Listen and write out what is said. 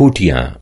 putia